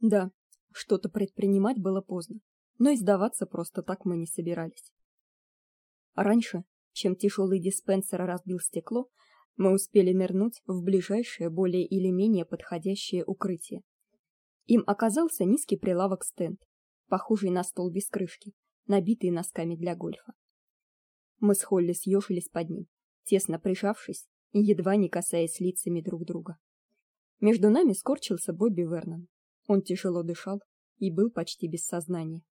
Да, что-то предпринимать было поздно, но и сдаваться просто так мы не собирались. Раньше, чем тяжелый диспенсер разбил стекло, мы успели нырнуть в ближайшее более или менее подходящее укрытие. Им оказался низкий прилавок-стенд, похожий на стол без крышки, набитый носками для гольфа. Мы с Холли съежились под ним, тесно прижавшись и едва не касаясь лицами друг друга. Между нами скорчился Бобби Вернон. Он тяжело дышал и был почти без сознания.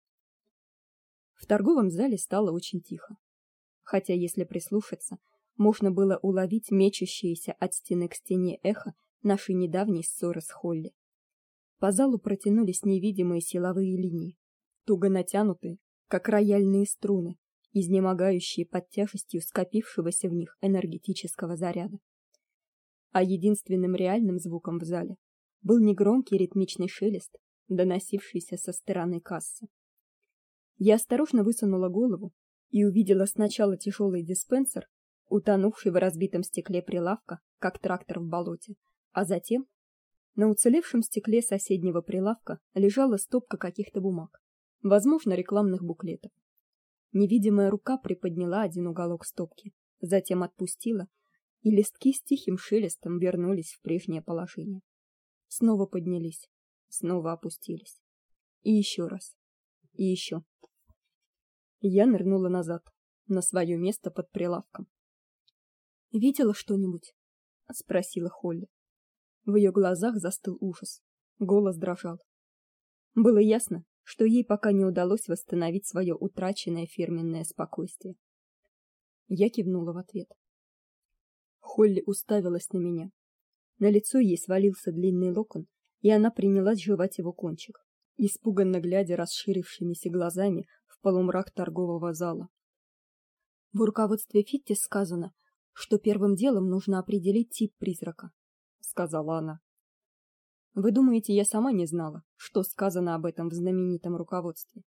В торговом зале стало очень тихо. Хотя, если прислушаться, можно было уловить мечущееся от стены к стене эхо нашей недавней ссоры с Холли. По залу протянулись невидимые силовые линии, туго натянутые, как рояльные струны, изнемогающие под тяжестью скопившегося в них энергетического заряда. А единственным реальным звуком в зале был негромкий ритмичный шелест, доносившийся со стороны кассы. Я осторожно высунула голову и увидела сначала тяжелый диспенсер, утонувший в разбитом стекле прилавка, как трактор в болоте, а затем на уцелевшем стекле соседнего прилавка лежала стопка каких-то бумаг, возможно, рекламных буклетов. Невидимая рука приподняла один уголок стопки, затем отпустила, и листки с тихим шелестом вернулись в прежнее положение. Снова поднялись, снова опустились. И еще раз. И еще. Я нырнула назад, на свое место под прилавком. Видела что-нибудь? спросила Холли. В ее глазах застыл ужас. Голос дрожал. Было ясно, что ей пока не удалось восстановить свое утраченное фирменное спокойствие. Я кивнула в ответ. Холли уставилась на меня. На лицо ей свалился длинный локон, и она принялась жевать его кончик, испуганно глядя расширившимися глазами в полумрак торгового зала. В руководстве Фиттис сказано, что первым делом нужно определить тип призрака, сказала она. Вы думаете, я сама не знала, что сказано об этом в знаменитом руководстве?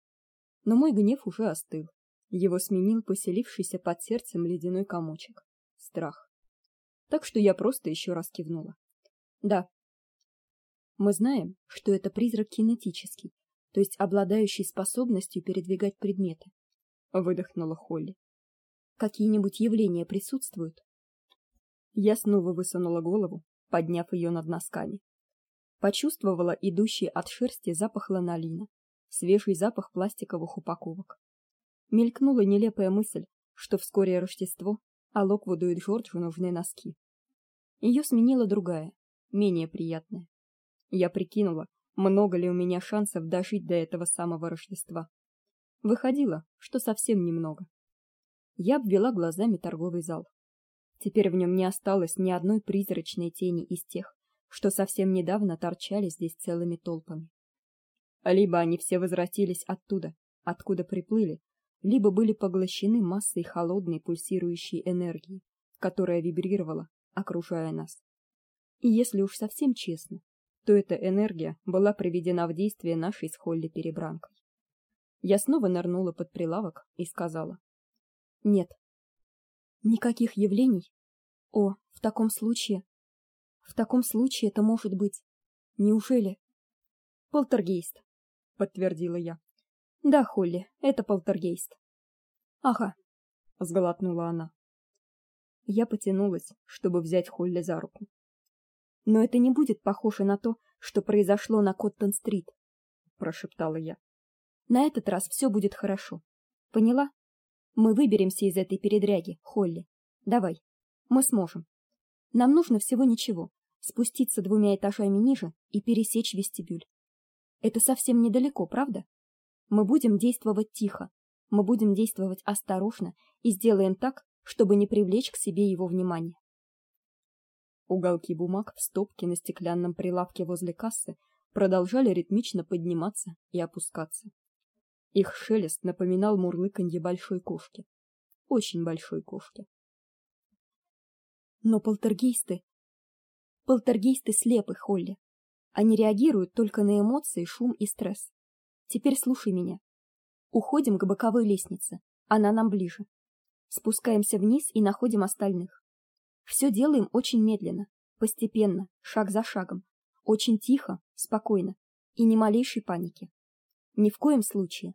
Но мой гнев уже остыл. Его сменил поселившийся под сердцем ледяной комочек страх. Так что я просто еще раз кивнула. Да. Мы знаем, что это призрак кинетический, то есть обладающий способностью передвигать предметы. Выдохнула Холли. Какие-нибудь явления присутствуют? Я снова высунула голову, подняв ее над носками. Почувствовала идущий от шерсти запах ланолина, свежий запах пластиковых упаковок. Мелькнула нелепая мысль, что вскоре Рождество, а Локвуду и Джорджу нужны носки. Ее сменила другая, менее приятная. Я прикинула, много ли у меня шансов дожить до этого самого Рождества. Выходило, что совсем немного. Я обвела глазами торговый зал. Теперь в нем не осталось ни одной призрачной тени из тех, что совсем недавно торчали здесь целыми толпами. Либо они все возвратились оттуда, откуда приплыли, либо были поглощены массой холодной пульсирующей энергии, которая вибрировала, окружая нас. И если уж совсем честно, то эта энергия была приведена в действие нашей с Холли перебранкой. Я снова нырнула под прилавок и сказала: нет. Никаких явлений? О, в таком случае. В таком случае это может быть. Неужели? Полтергейст, подтвердила я. Да, Холли, это полтергейст. Ага, сглотнула она. Я потянулась, чтобы взять Холли за руку. Но это не будет похоже на то, что произошло на Коттон-стрит, прошептала я. На этот раз все будет хорошо. Поняла? Мы выберемся из этой передряги, Холли. Давай. Мы сможем. Нам нужно всего ничего: спуститься двумя этажами ниже и пересечь вестибюль. Это совсем недалеко, правда? Мы будем действовать тихо. Мы будем действовать осторожно и сделаем так, чтобы не привлечь к себе его внимание. Уголки бумаг в стопке на стеклянном прилавке возле кассы продолжали ритмично подниматься и опускаться. Их шелест напоминал мурлыканье большой кошки. Очень большой кошки. Но полтергейсты... Полтергейсты слепы, Холли. Они реагируют только на эмоции, шум и стресс. Теперь слушай меня. Уходим к боковой лестнице. Она нам ближе. Спускаемся вниз и находим остальных. Все делаем очень медленно, постепенно, шаг за шагом, очень тихо, спокойно, и ни малейшей паники. Ни в коем случае.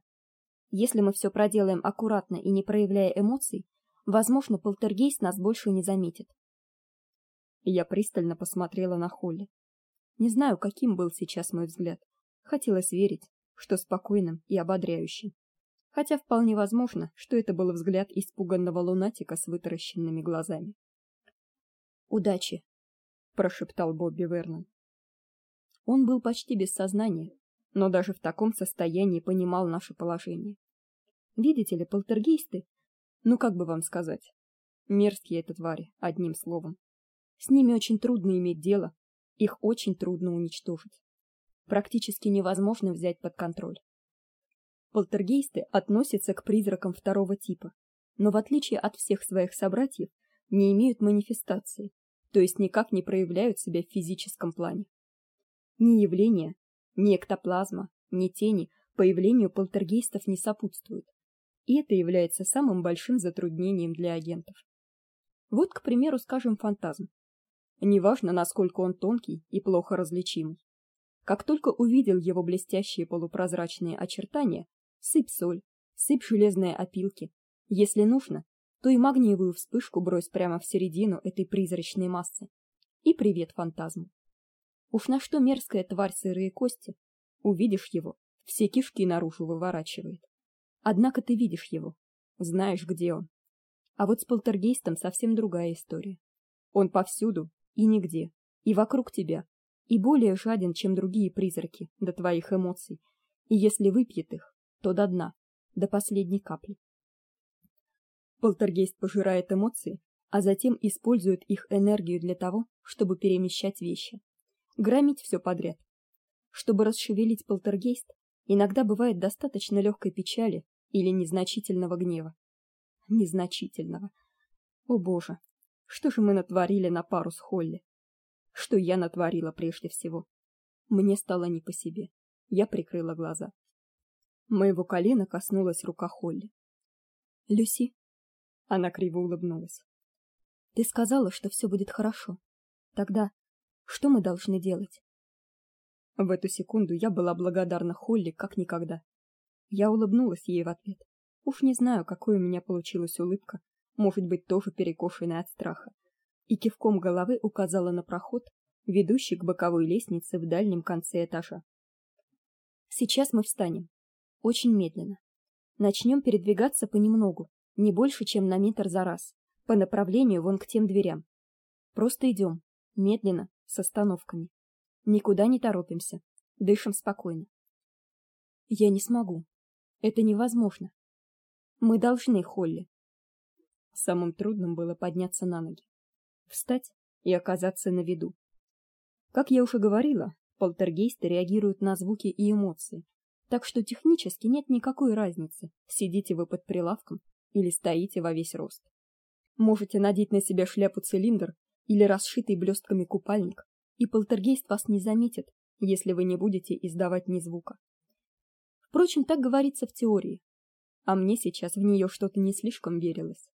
Если мы все проделаем аккуратно и не проявляя эмоций, возможно, полтергейст нас больше не заметит. Я пристально посмотрела на Холли. Не знаю, каким был сейчас мой взгляд. Хотелось верить, что спокойным и ободряющим. Хотя вполне возможно, что это был взгляд испуганного лунатика с вытаращенными глазами. Удачи, прошептал Бобби Вернон. Он был почти без сознания, но даже в таком состоянии понимал наше положение. Видите ли, полтергейсты, ну как бы вам сказать, мерзкие это твари, одним словом. С ними очень трудно иметь дело, их очень трудно уничтожить. Практически невозможно взять под контроль. Полтергейсты относятся к призракам второго типа, но в отличие от всех своих собратьев, не имеют манифестации, то есть никак не проявляют себя в физическом плане. Ни явления, ни эктоплазма, ни тени появлению полтергейстов не сопутствуют. И это является самым большим затруднением для агентов. Вот, к примеру, скажем, фантазм. Неважно, насколько он тонкий и плохо различимый. Как только увидел его блестящие полупрозрачные очертания, сыпь соль, сыпь железные опилки. Если нужно, то и магниевую вспышку брось прямо в середину этой призрачной массы. И привет фантазму. Уж на что мерзкая тварь сырые кости, увидишь его, все кишки наружу выворачивает. Однако ты видишь его, знаешь, где он. А вот с полтергейстом совсем другая история. Он повсюду и нигде, и вокруг тебя, и более жаден, чем другие призраки до твоих эмоций. И если выпьет их, то до дна, до последней капли. Полтергейст пожирает эмоции, а затем использует их энергию для того, чтобы перемещать вещи, громить все подряд. Чтобы расшевелить полтергейст, иногда бывает достаточно легкой печали или незначительного гнева. Незначительного. О боже, что же мы натворили на пару с Холли? Что я натворила прежде всего? Мне стало не по себе. Я прикрыла глаза. Моего колена коснулась рука Холли. Люси, она криво улыбнулась. Ты сказала, что все будет хорошо. Тогда что мы должны делать? В эту секунду я была благодарна Холли как никогда. Я улыбнулась ей в ответ. Уж не знаю, какой у меня получилась улыбка, может быть, тоже перекошенная от страха. И кивком головы указала на проход, ведущий к боковой лестнице в дальнем конце этажа. Сейчас мы встанем. Очень медленно. Начнем передвигаться понемногу, не больше, чем на метр за раз, по направлению вон к тем дверям. Просто идем, медленно, с остановками. Никуда не торопимся, дышим спокойно. Я не смогу. Это невозможно. Мы должны, Холли. Самым трудным было подняться на ноги, встать и оказаться на виду. Как я уже говорила, полтергейсты реагируют на звуки и эмоции, так что технически нет никакой разницы, сидите вы под прилавком или стоите во весь рост. Можете надеть на себя шляпу-цилиндр или расшитый блестками купальник, и полтергейст вас не заметит, если вы не будете издавать ни звука. Впрочем, так говорится в теории, а мне сейчас в нее что-то не слишком верилось.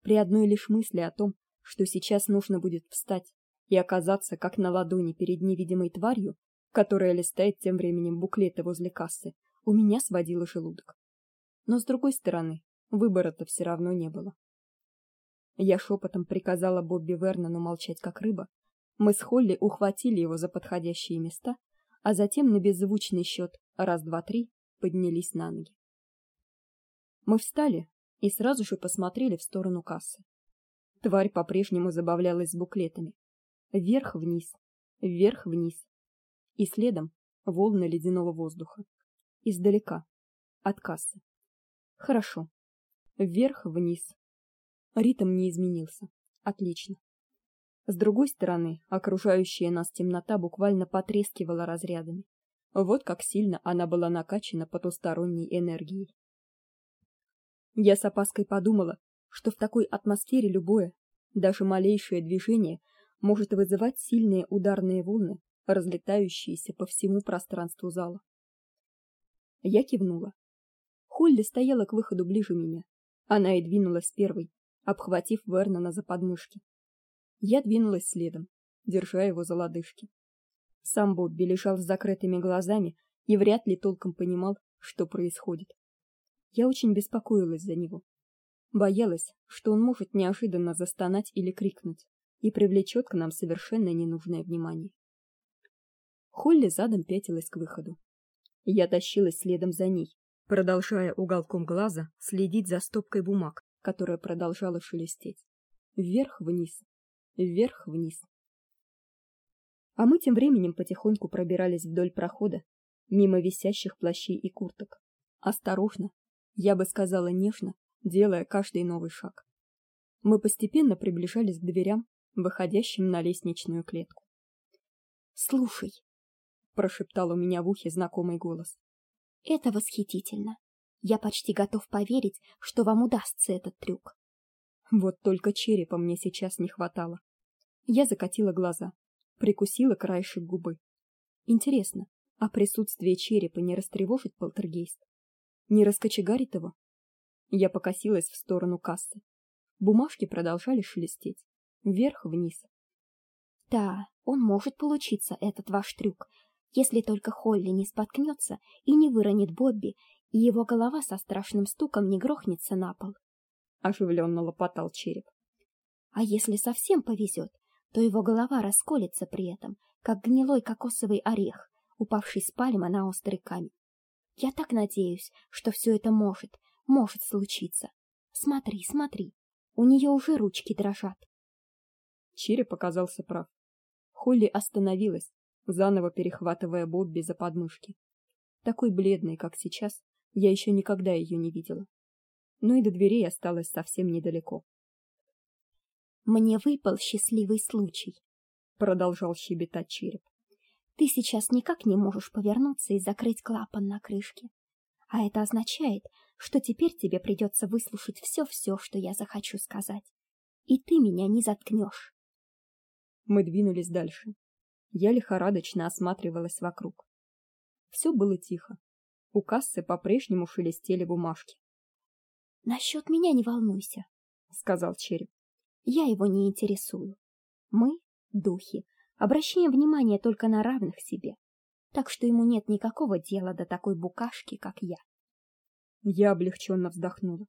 При одной лишь мысли о том, что сейчас нужно будет встать и оказаться как на ладони перед невидимой тварью, которая листает тем временем буклеты возле кассы, у меня сводило желудок. Но с другой стороны, выбора-то все равно не было. Я шепотом приказала Бобби Вернону молчать как рыба. Мы с Холли ухватили его за подходящие места, а затем на беззвучный счет раз два три поднялись на ноги. Мы встали и сразу же посмотрели в сторону кассы. Тварь по-прежнему забавлялась с буклетами. Вверх-вниз, вверх-вниз. И следом волны ледяного воздуха. Издалека, от кассы. Хорошо. Вверх-вниз, Ритм не изменился. Отлично. С другой стороны, окружающая нас темнота буквально потрескивала разрядами. Вот как сильно она была накачана потусторонней энергией. Я с опаской подумала, что в такой атмосфере любое, даже малейшее движение может вызывать сильные ударные волны, разлетающиеся по всему пространству зала. Я кивнула. Холли стояла к выходу ближе меня. Она и двинулась первой, обхватив Вернона за подмышки. Я двинулась следом, держа его за лодыжки. Сам Бобби лежал с закрытыми глазами и вряд ли толком понимал, что происходит. Я очень беспокоилась за него. Боялась, что он может неожиданно застонать или крикнуть и привлечет к нам совершенно ненужное внимание. Холли задом пятилась к выходу. Я тащилась следом за ней, продолжая уголком глаза следить за стопкой бумаг, которая продолжала шелестеть. Вверх-вниз, вверх-вниз. А мы тем временем потихоньку пробирались вдоль прохода, мимо висящих плащей и курток. Осторожно, я бы сказала нежно, делая каждый новый шаг. Мы постепенно приближались к дверям, выходящим на лестничную клетку. "Слушай", прошептал у меня в ухе знакомый голос. "Это восхитительно. Я почти готов поверить, что вам удастся этот трюк". Вот только черепа мне сейчас не хватало. Я закатила глаза, прикусила краешек губы. Интересно, а присутствие черепа не растревожит полтергейст? Не раскочегарит его? Я покосилась в сторону кассы. Бумажки продолжали шелестеть. Вверх-вниз. Да, он может получиться, этот ваш трюк, если только Холли не споткнется и не выронит Бобби, и его голова со страшным стуком не грохнется на пол. Оживленно лопотал череп. А если совсем повезет, то его голова расколется при этом, как гнилой кокосовый орех, упавший с пальмы на острый камень. Я так надеюсь, что все это может, может случиться. Смотри, смотри. У нее уже ручки дрожат. Череп оказался прав. Холли остановилась, заново перехватывая Бобби за подмышки. Такой бледной, как сейчас, я еще никогда ее не видела. Но и до дверей осталось совсем недалеко. Мне выпал счастливый случай, продолжал щебетать череп. Ты сейчас никак не можешь повернуться и закрыть клапан на крышке. А это означает, что теперь тебе придется выслушать все-все, что я захочу сказать. И ты меня не заткнешь. Мы двинулись дальше. Я лихорадочно осматривалась вокруг. Все было тихо. У кассы по-прежнему шелестели бумажки. Насчет меня не волнуйся, сказал череп. Я его не интересую. Мы, духи, обращаем внимание только на равных себе. Так что ему нет никакого дела до такой букашки, как я. Я облегченно вздохнула.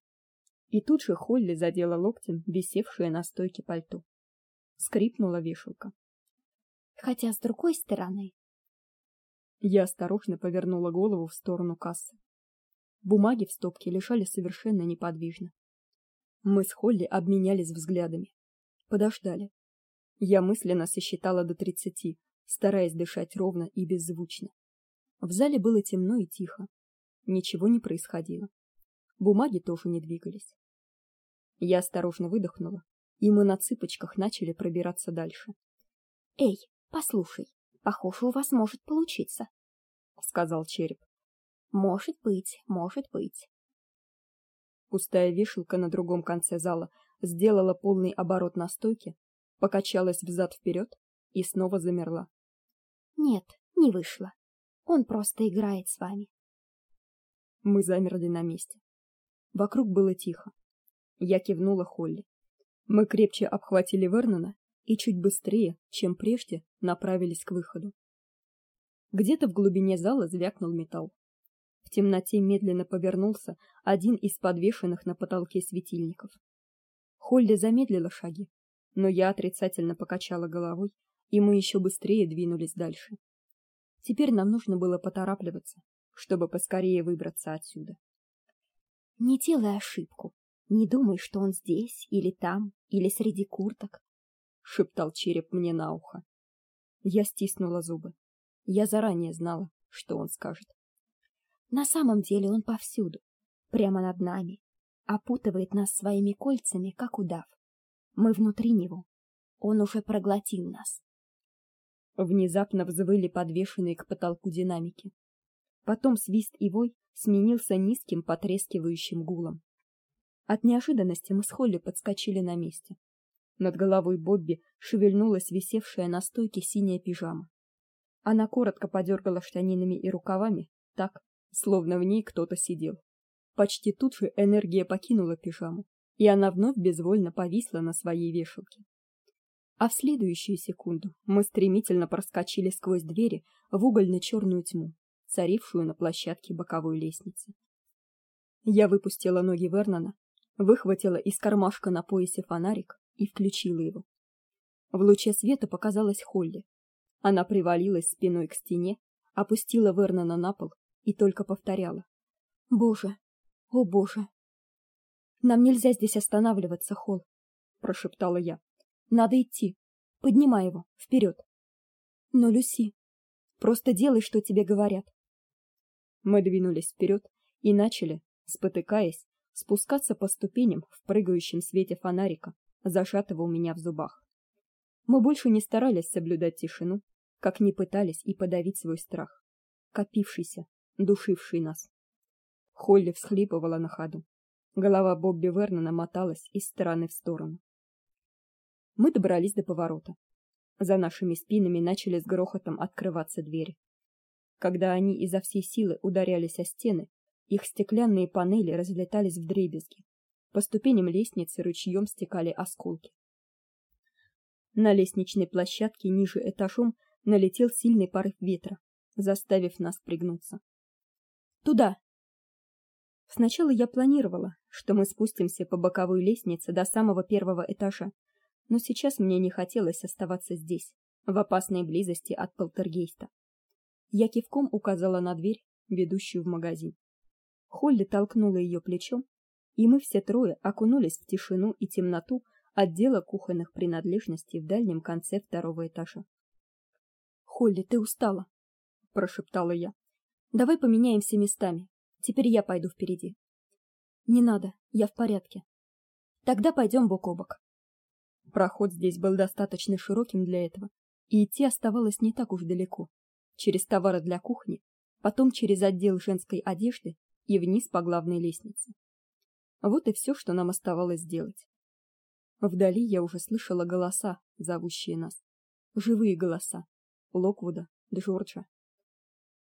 И тут же Холли задела локтем висевшее на стойке пальто. Скрипнула вешалка. Хотя с другой стороны, я осторожно повернула голову в сторону кассы. Бумаги в стопке лежали совершенно неподвижно. Мы с Холли обменялись взглядами. Подождали. Я мысленно сосчитала до тридцати, стараясь дышать ровно и беззвучно. В зале было темно и тихо. Ничего не происходило. Бумаги тоже не двигались. Я осторожно выдохнула, и мы на цыпочках начали пробираться дальше. "Эй, послушай, похоже, у вас может получиться", сказал череп. "Может быть, может быть". Пустая вешалка на другом конце зала сделала полный оборот на стойке, покачалась взад вперед и снова замерла. Нет, не вышло. Он просто играет с вами. Мы замерли на месте. Вокруг было тихо. Я кивнула Холли. Мы крепче обхватили Вернона и чуть быстрее, чем прежде, направились к выходу. Где-то в глубине зала звякнул металл. В темноте медленно повернулся один из подвешенных на потолке светильников. Холли замедлила шаги, но я отрицательно покачала головой, и мы еще быстрее двинулись дальше. Теперь нам нужно было поторапливаться, чтобы поскорее выбраться отсюда. Не делай ошибку. Не думай, что он здесь или там, или среди курток, шептал череп мне на ухо. Я стиснула зубы. Я заранее знала, что он скажет. На самом деле он повсюду, прямо над нами, опутывает нас своими кольцами, как удав. Мы внутри него. Он уже проглотил нас. Внезапно взвыли подвешенные к потолку динамики. Потом свист и вой сменился низким потрескивающим гулом. От неожиданности мы с Холли подскочили на месте. Над головой Бобби шевельнулась висевшая на стойке синяя пижама. Она коротко подергала штанинами и рукавами, так, словно в ней кто-то сидел. Почти тут же энергия покинула пижаму, и она вновь безвольно повисла на своей вешалке. А в следующую секунду мы стремительно проскочили сквозь двери в угольно-черную тьму, царившую на площадке боковой лестницы. Я выпустила ноги Вернона, выхватила из кармашка на поясе фонарик и включила его. В луче света показалась Холли. Она привалилась спиной к стене, опустила Вернона на пол и только повторяла: "Боже, о боже, нам нельзя здесь останавливаться, Холл", прошептала я. "Надо идти. Поднимай его вперед. Но Люси, просто делай, что тебе говорят". Мы двинулись вперед и начали, спотыкаясь, спускаться по ступеням в прыгающем свете фонарика, у меня в зубах. Мы больше не старались соблюдать тишину, как не пытались и подавить свой страх, копившийся, душивший нас. Холли всхлипывала на ходу. Голова Бобби Вернона моталась из стороны в сторону. Мы добрались до поворота. За нашими спинами начали с грохотом открываться двери. Когда они изо всей силы ударялись о стены, их стеклянные панели разлетались вдребезги. По ступеням лестницы ручьем стекали осколки. На лестничной площадке ниже этажом налетел сильный порыв ветра, заставив нас пригнуться. Туда. Сначала я планировала, что мы спустимся по боковой лестнице до самого первого этажа, но сейчас мне не хотелось оставаться здесь, в опасной близости от полтергейста. Я кивком указала на дверь, ведущую в магазин. Холли толкнула ее плечом, и мы все трое окунулись в тишину и темноту отдела кухонных принадлежностей в дальнем конце второго этажа. "Холли, ты устала", прошептала я. "Давай поменяемся местами. Теперь я пойду впереди". "Не надо, я в порядке". "Тогда пойдем бок о бок". Проход здесь был достаточно широким для этого, и идти оставалось не так уж далеко. Через товары для кухни, потом через отдел женской одежды и вниз по главной лестнице. Вот и все, что нам оставалось сделать. Вдали я уже слышала голоса, зовущие нас. Живые голоса. Локвуда, Джорджа.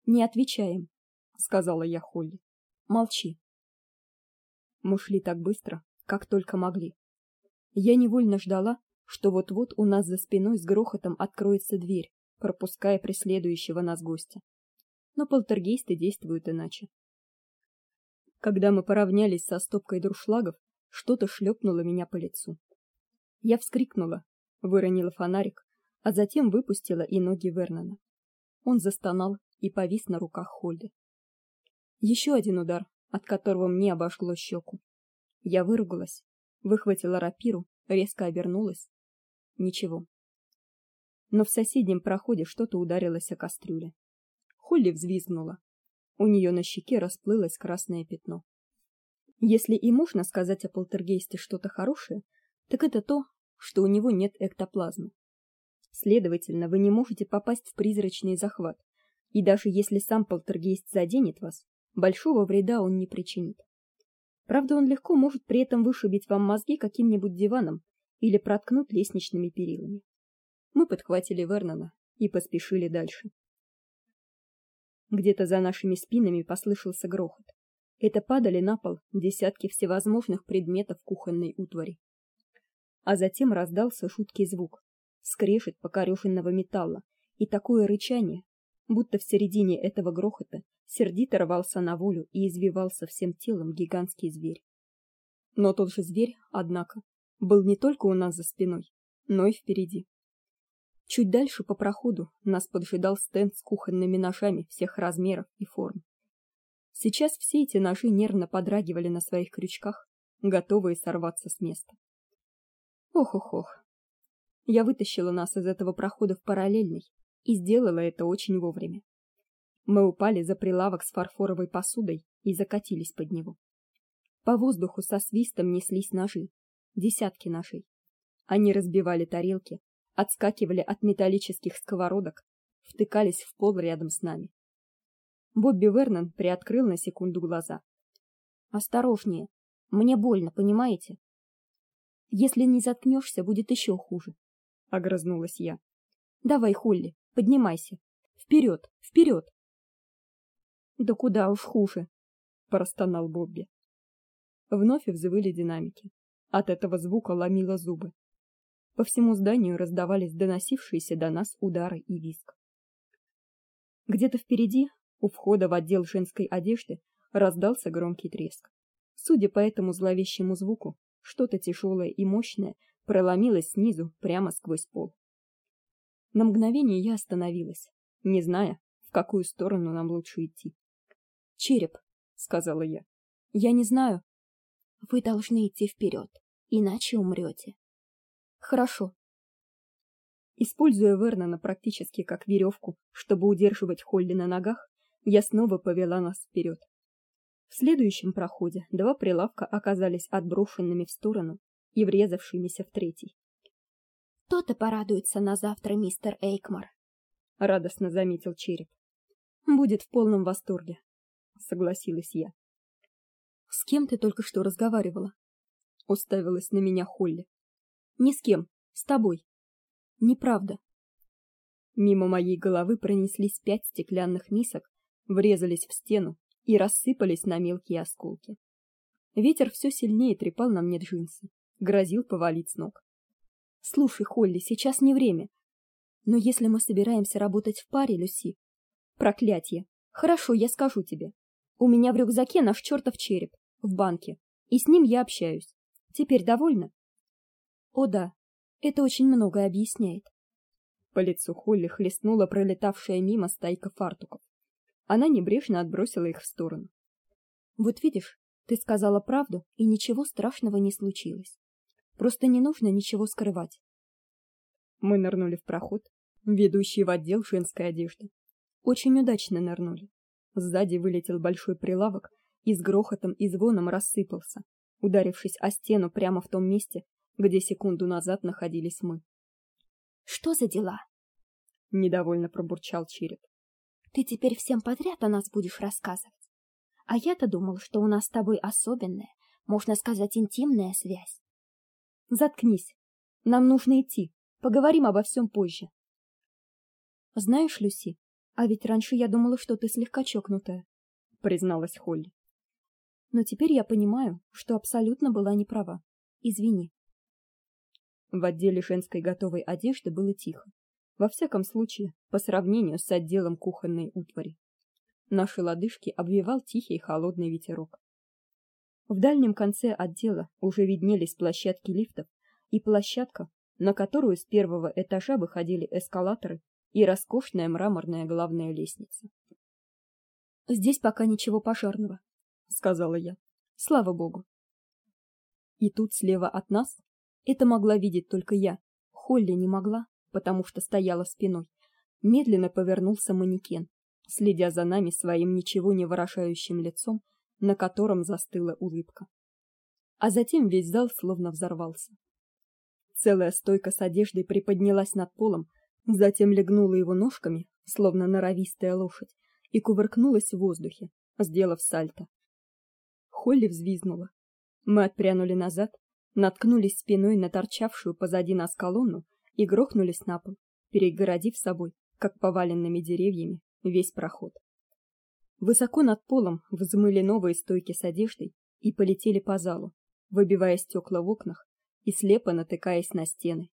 Не отвечаем, сказала я Холли. Молчи. Мы шли так быстро, как только могли. Я невольно ждала, что вот-вот у нас за спиной с грохотом откроется дверь, пропуская преследующего нас гостя. Но полтергейсты действуют иначе. Когда мы поравнялись со стопкой друшлагов, что-то шлепнуло меня по лицу. Я вскрикнула, выронила фонарик, а затем выпустила и ноги Вернона. Он застонал и повис на руках Холли. Еще один удар, от которого мне обожгло щеку. Я выругалась, выхватила рапиру, резко обернулась. Ничего. Но в соседнем проходе что-то ударилось о кастрюле. Холли взвизгнула, у нее на щеке расплылось красное пятно. Если и можно сказать о полтергейсте что-то хорошее, так это то, что у него нет эктоплазмы. Следовательно, вы не можете попасть в призрачный захват, и даже если сам полтергейст заденет вас, большого вреда он не причинит. Правда, он легко может при этом вышибить вам мозги каким-нибудь диваном или проткнуть лестничными перилами. Мы подхватили Вернона и поспешили дальше. Где-то за нашими спинами послышался грохот. Это падали на пол десятки всевозможных предметов кухонной утвари. А затем раздался жуткий звук, скрежет покорёженного металла и такое рычание, будто в середине этого грохота сердито рвался на волю и извивался всем телом гигантский зверь. Но тот же зверь, однако, был не только у нас за спиной, но и впереди. Чуть дальше по проходу нас поджидал стенд с кухонными ножами всех размеров и форм. Сейчас все эти ножи нервно подрагивали на своих крючках, готовые сорваться с места. Ох-ох-ох. Я вытащила нас из этого прохода в параллельный и сделала это очень вовремя. Мы упали за прилавок с фарфоровой посудой и закатились под него. По воздуху со свистом неслись ножи, десятки ножей. Они разбивали тарелки, отскакивали от металлических сковородок, втыкались в пол рядом с нами. Бобби Вернон приоткрыл на секунду глаза. Осторожнее. Мне больно, понимаете? Если не заткнешься, будет еще хуже, огрызнулась я. Давай, Холли, поднимайся. Вперед, вперед!» Да куда уж хуже, простонал Бобби. Вновь взвыли динамики. От этого звука ломило зубы. По всему зданию раздавались доносившиеся до нас удары и визг. Где-то впереди, у входа в отдел женской одежды, раздался громкий треск. Судя по этому зловещему звуку, что-то тяжелое и мощное проломилось снизу прямо сквозь пол. На мгновение я остановилась, не зная, в какую сторону нам лучше идти. "Череп", сказала я. "Я не знаю. Вы должны идти вперед, иначе умрете». Хорошо. Используя Вернона практически как веревку, чтобы удерживать Холли на ногах, я снова повела нас вперед. В следующем проходе два прилавка оказались отброшенными в сторону и врезавшимися в третий. То-то порадуется на завтра мистер Эйкмар, радостно заметил череп. Будет в полном восторге, согласилась я. С кем ты только что разговаривала? уставилась на меня Холли. Ни с кем, с тобой. Неправда. Мимо моей головы пронеслись пять стеклянных мисок, врезались в стену и рассыпались на мелкие осколки. Ветер все сильнее трепал на мне джинсы, грозил повалить с ног. Слушай, Холли, сейчас не время. Но если мы собираемся работать в паре, Люси, проклятие. Хорошо, я скажу тебе. У меня в рюкзаке наш чертов череп в банке, и с ним я общаюсь. Теперь довольна? О да. Это очень многое объясняет. По лицу Холли хлестнула пролетавшая мимо стайка фартуков. Она небрежно отбросила их в сторону. Вот видишь, ты сказала правду, и ничего страшного не случилось. Просто не нужно ничего скрывать. Мы нырнули в проход, ведущий в отдел женской одежды. Очень удачно нырнули. Сзади вылетел большой прилавок и с грохотом и звоном рассыпался, ударившись о стену прямо в том месте, где секунду назад находились мы. Что за дела? недовольно пробурчал череп. Ты теперь всем подряд о нас будешь рассказывать. А я-то думал, что у нас с тобой особенная, можно сказать, интимная связь. Заткнись. Нам нужно идти. Поговорим обо всем позже. Знаешь, Люси, а ведь раньше я думала, что ты слегка чокнутая, призналась Холли. Но теперь я понимаю, что абсолютно была не права. Извини. В отделе женской готовой одежды было тихо. Во всяком случае, по сравнению с отделом кухонной утвари. Наши лодыжки обвивал тихий холодный ветерок. В дальнем конце отдела уже виднелись площадки лифтов и площадка, на которую с первого этажа выходили эскалаторы и роскошная мраморная главная лестница. Здесь пока ничего пожарного, сказала я. Слава богу. И тут слева от нас, это могла видеть только я, Холли не могла, потому что стояла спиной. Медленно повернулся манекен, следя за нами своим ничего не выражающим лицом, на котором застыла улыбка. А затем весь зал словно взорвался. Целая стойка с одеждой приподнялась над полом, затем легнула его ножками, словно норовистая лошадь, и кувыркнулась в воздухе, сделав сальто. Холли взвизгнула. Мы отпрянули назад, наткнулись спиной на торчавшую позади нас колонну и грохнулись на пол, перегородив собой, как поваленными деревьями, весь проход. Высоко над полом взмыли новые стойки с одеждой и полетели по залу, выбивая стекла в окнах и слепо натыкаясь на стены.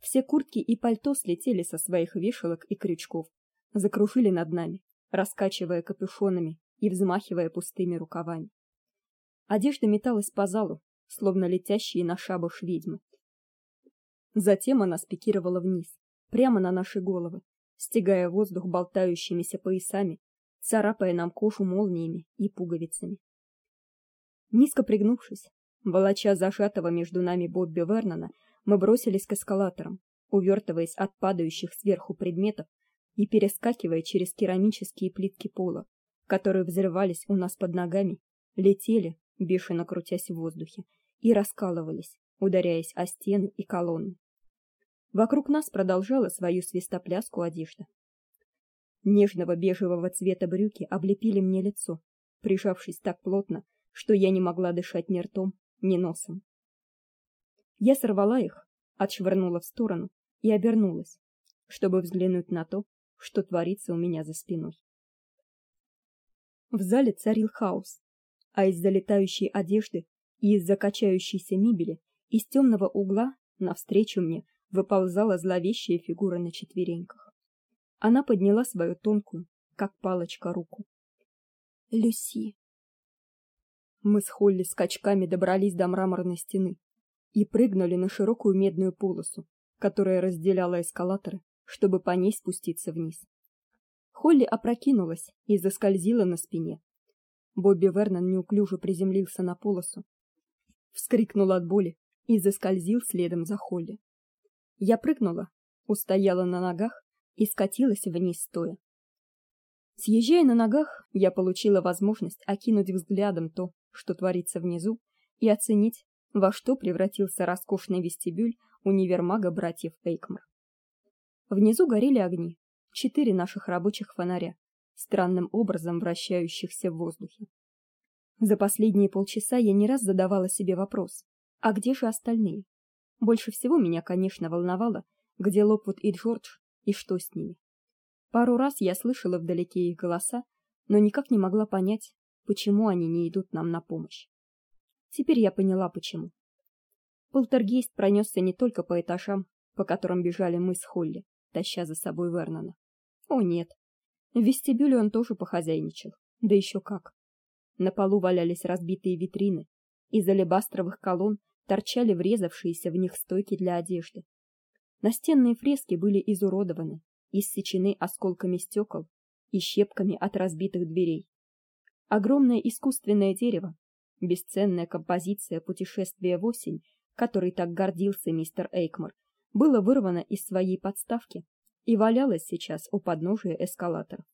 Все куртки и пальто слетели со своих вешалок и крючков, закружили над нами, раскачивая капюшонами и взмахивая пустыми рукавами. Одежда металась по залу, словно летящие на шабаш ведьмы. Затем она спикировала вниз, прямо на наши головы, стягая воздух болтающимися поясами, царапая нам кожу молниями и пуговицами. Низко пригнувшись, волоча зажатого между нами Бобби Вернона, мы бросились к эскалаторам, увертываясь от падающих сверху предметов и перескакивая через керамические плитки пола, которые взрывались у нас под ногами, летели, бешено крутясь в воздухе, и раскалывались, ударяясь о стены и колонны. Вокруг нас продолжала свою свистопляску одежда. Нежного бежевого цвета брюки облепили мне лицо, прижавшись так плотно, что я не могла дышать ни ртом, ни носом. Я сорвала их, отшвырнула в сторону и обернулась, чтобы взглянуть на то, что творится у меня за спиной. В зале царил хаос, а из залетающей одежды из закачающейся мебели из темного угла навстречу мне выползала зловещая фигура на четвереньках. Она подняла свою тонкую, как палочка, руку. Люси. Мы с Холли скачками добрались до мраморной стены и прыгнули на широкую медную полосу, которая разделяла эскалаторы, чтобы по ней спуститься вниз. Холли опрокинулась и заскользила на спине. Бобби Вернон неуклюже приземлился на полосу, вскрикнул от боли и заскользил следом за Холли. Я прыгнула, устояла на ногах и скатилась вниз стоя. Съезжая на ногах, я получила возможность окинуть взглядом то, что творится внизу, и оценить, во что превратился роскошный вестибюль универмага братьев Эйкмар. Внизу горели огни, четыре наших рабочих фонаря, странным образом вращающихся в воздухе. За последние полчаса я не раз задавала себе вопрос: а где же остальные? Больше всего меня, конечно, волновало, где Локвуд и Джордж и что с ними. Пару раз я слышала вдалеке их голоса, но никак не могла понять, почему они не идут нам на помощь. Теперь я поняла почему. Полтергейст пронесся не только по этажам, по которым бежали мы с Холли, таща за собой Вернона. О нет. В вестибюле он тоже похозяйничал, да еще как. На полу валялись разбитые витрины, из алебастровых колонн торчали врезавшиеся в них стойки для одежды. Настенные фрески были изуродованы, иссечены осколками стекол и щепками от разбитых дверей. Огромное искусственное дерево, бесценная композиция путешествия в осень, которой так гордился мистер Эйкмор, было вырвано из своей подставки и валялось сейчас у подножия эскалатора.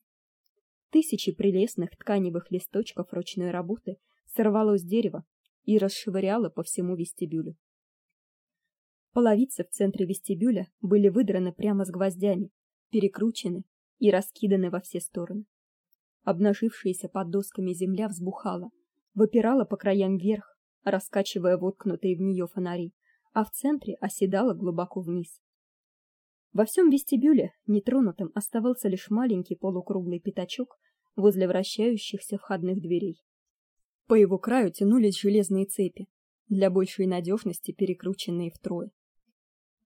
Тысячи прелестных тканевых листочков ручной работы сорвалось с дерева и расшвыряло по всему вестибюлю. Половицы в центре вестибюля были выдраны прямо с гвоздями, перекручены и раскиданы во все стороны. Обнажившаяся под досками земля взбухала, выпирала по краям вверх, раскачивая воткнутые в нее фонари, а в центре оседала глубоко вниз. Во всем вестибюле нетронутым оставался лишь маленький полукруглый пятачок возле вращающихся входных дверей. По его краю тянулись железные цепи, для большей надежности перекрученные втрое.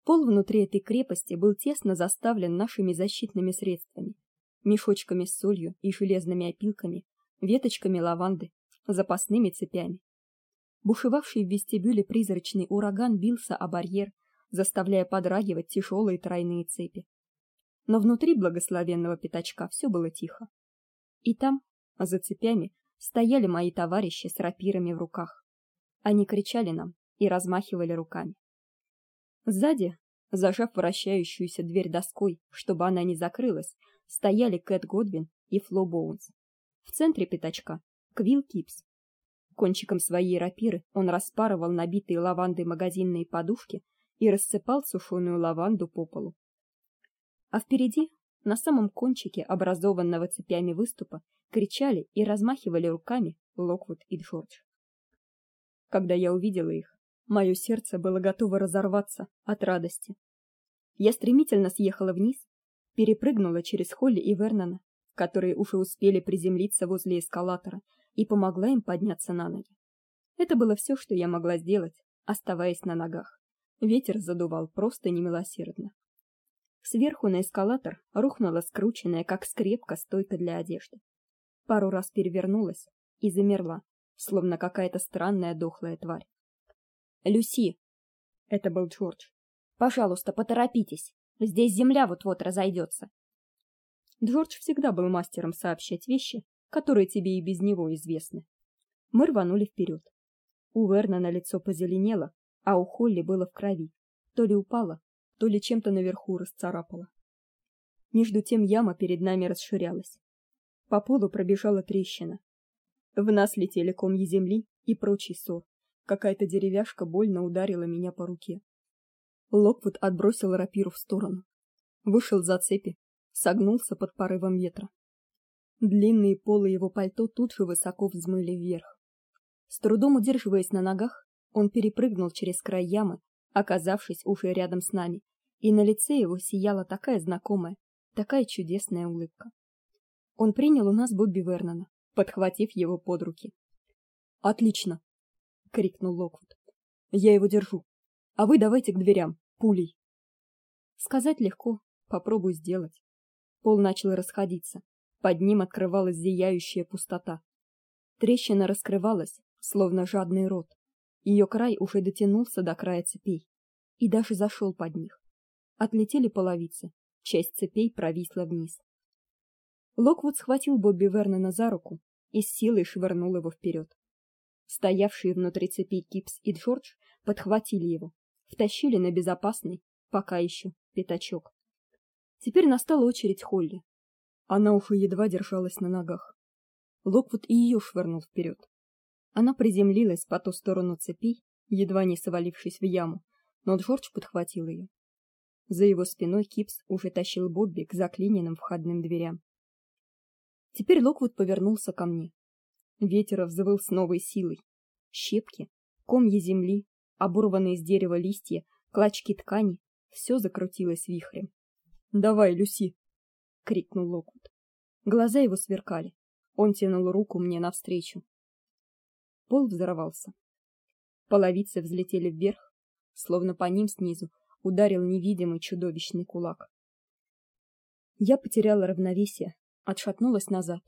Пол внутри этой крепости был тесно заставлен нашими защитными средствами: мешочками с солью и железными опилками, веточками лаванды, запасными цепями. Бушевавший в вестибюле призрачный ураган бился о барьер, заставляя подрагивать тяжелые тройные цепи. Но внутри благословенного пятачка все было тихо. И там, за цепями, стояли мои товарищи с рапирами в руках. Они кричали нам и размахивали руками. Сзади, зажав вращающуюся дверь доской, чтобы она не закрылась, стояли Кэт Годвин и Фло Боунс. В центре пятачка Квилл Кипс. Кончиком своей рапиры он распарывал набитые лавандой магазинные подушки и рассыпал сушеную лаванду по полу. А впереди, на самом кончике образованного цепями выступа, кричали и размахивали руками Локвуд и Джордж. Когда я увидела их, Мое сердце было готово разорваться от радости. Я стремительно съехала вниз, перепрыгнула через Холли и Вернона, которые уже успели приземлиться возле эскалатора, и помогла им подняться на ноги. Это было все, что я могла сделать, оставаясь на ногах. Ветер задувал просто немилосердно. Сверху на эскалатор рухнула скрученная, как скрепка, стойка для одежды. Пару раз перевернулась и замерла, словно какая-то странная дохлая тварь. Люси. Это был Джордж. Пожалуйста, поторопитесь. Здесь земля вот-вот разойдется. Джордж всегда был мастером сообщать вещи, которые тебе и без него известны. Мы рванули вперед. У Верна на лицо позеленело, а у Холли было в крови. То ли упала, то ли чем-то наверху расцарапала. Между тем яма перед нами расширялась. По полу пробежала трещина. В нас летели комья земли и прочий сор. Какая-то деревяшка больно ударила меня по руке. Локвуд отбросил рапиру в сторону, вышел за цепи, согнулся под порывом ветра. Длинные полы его пальто тут же высоко взмыли вверх. С трудом удерживаясь на ногах, он перепрыгнул через край ямы, оказавшись уже рядом с нами, и на лице его сияла такая знакомая, такая чудесная улыбка. Он принял у нас Бобби Вернона, подхватив его под руки. Отлично, крикнул Локвуд. Я его держу. А вы давайте к дверям, пулей. Сказать легко, попробуй сделать. Пол начал расходиться. Под ним открывалась зияющая пустота. Трещина раскрывалась, словно жадный рот. Ее край уже дотянулся до края цепей и даже зашел под них. Отлетели половицы, часть цепей провисла вниз. Локвуд схватил Бобби Вернона за руку и с силой швырнул его вперед. Стоявшие внутри цепей Кипс и Джордж подхватили его, втащили на безопасный, пока еще, пятачок. Теперь настала очередь Холли. Она уже едва держалась на ногах. Локвуд и ее швырнул вперед. Она приземлилась по ту сторону цепей, едва не свалившись в яму, но Джордж подхватил ее. За его спиной Кипс уже тащил Бобби к заклиненным входным дверям. Теперь Локвуд повернулся ко мне. Ветер взвыл с новой силой. Щепки, комья земли, оборванные с дерева листья, клочки ткани все закрутилось вихрем. "Давай, Люси", крикнул Локвуд. Глаза его сверкали. Он тянул руку мне навстречу. Пол взорвался. Половицы взлетели вверх, словно по ним снизу ударил невидимый чудовищный кулак. Я потеряла равновесие, отшатнулась назад.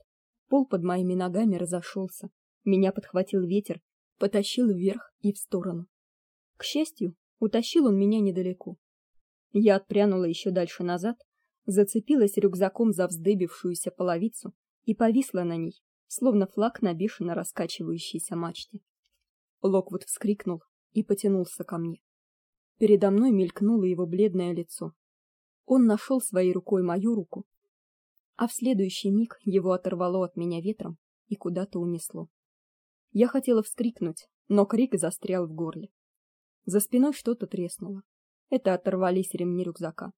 Пол под моими ногами разошелся. Меня подхватил ветер, потащил вверх и в сторону. К счастью, утащил он меня недалеко. Я отпрянула еще дальше назад, зацепилась рюкзаком за вздыбившуюся половицу и повисла на ней, словно флаг на бешено раскачивающейся мачте. Локвуд вскрикнул и потянулся ко мне. Передо мной мелькнуло его бледное лицо. Он нашел своей рукой мою руку, а в следующий миг его оторвало от меня ветром и куда-то унесло. Я хотела вскрикнуть, но крик застрял в горле. За спиной что-то треснуло. Это оторвались ремни рюкзака.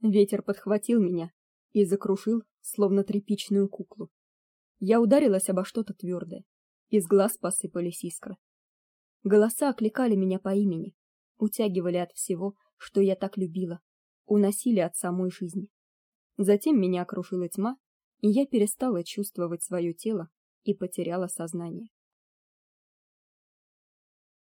Ветер подхватил меня и закружил, словно тряпичную куклу. Я ударилась обо что-то твердое. Из глаз посыпались искры. Голоса окликали меня по имени, утягивали от всего, что я так любила, уносили от самой жизни. Затем меня окружила тьма, и я перестала чувствовать свое тело и потеряла сознание.